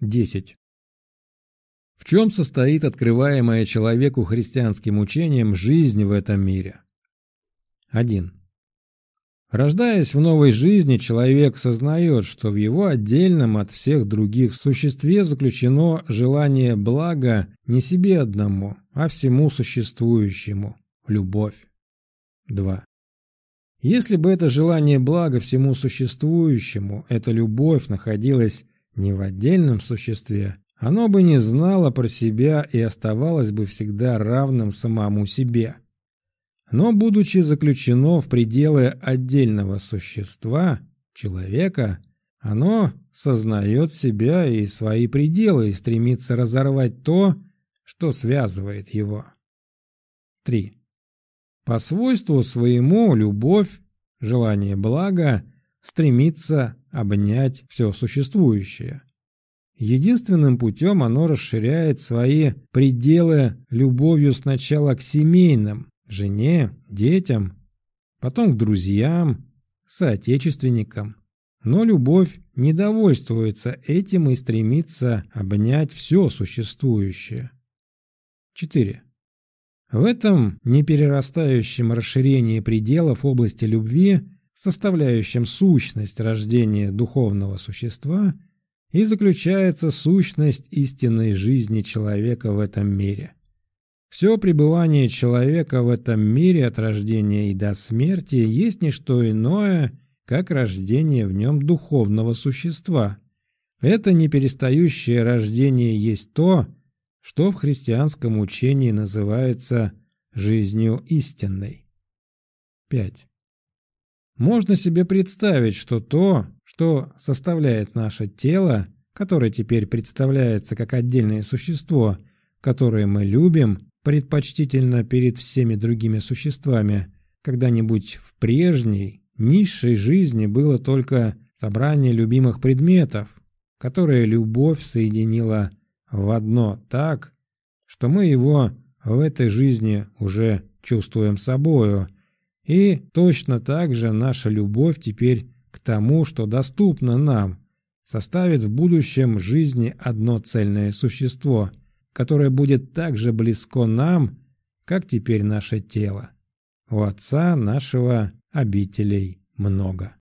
10. В чем состоит открываемая человеку христианским учением жизнь в этом мире? 1. Рождаясь в новой жизни, человек сознает, что в его отдельном от всех других существе заключено желание блага не себе одному, а всему существующему – любовь. 2. Если бы это желание блага всему существующему, эта любовь находилась не в отдельном существе, оно бы не знало про себя и оставалось бы всегда равным самому себе. Но, будучи заключено в пределы отдельного существа, человека, оно сознает себя и свои пределы и стремится разорвать то, что связывает его. 3. По свойству своему любовь, желание блага стремится обнять все существующее. Единственным путем оно расширяет свои пределы любовью сначала к семейным, жене, детям, потом к друзьям, соотечественникам. Но любовь не довольствуется этим и стремится обнять все существующее. 4. В этом неперерастающем расширении пределов области любви, составляющем сущность рождения духовного существа, и заключается сущность истинной жизни человека в этом мире. Все пребывание человека в этом мире от рождения и до смерти есть не что иное, как рождение в нем духовного существа. Это неперестающее рождение есть то, что в христианском учении называется жизнью истинной. 5. Можно себе представить, что то, что составляет наше тело, которое теперь представляется как отдельное существо, которое мы любим, предпочтительно перед всеми другими существами, когда-нибудь в прежней, низшей жизни было только собрание любимых предметов, которое любовь соединила в одно так, что мы его в этой жизни уже чувствуем собою, и точно так же наша любовь теперь к тому, что доступно нам, составит в будущем жизни одно цельное существо, которое будет так же близко нам, как теперь наше тело. У Отца нашего обителей много.